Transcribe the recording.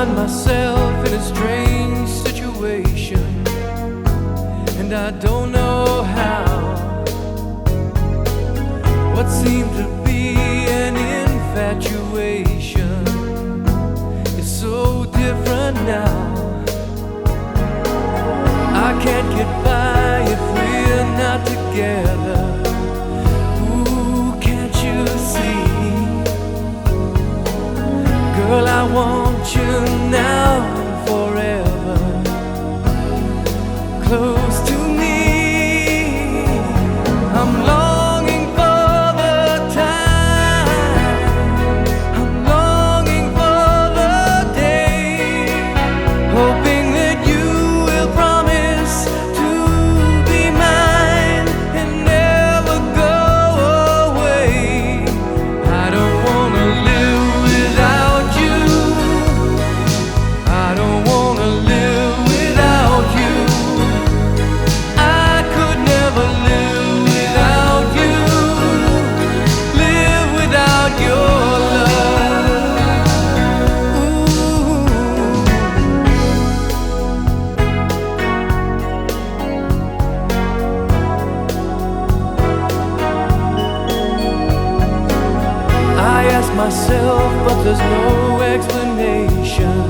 find myself in a strange situation, and I don't know how. What seemed to be an infatuation is so different now. I can't get by if we're not together. myself, but there's no explanation.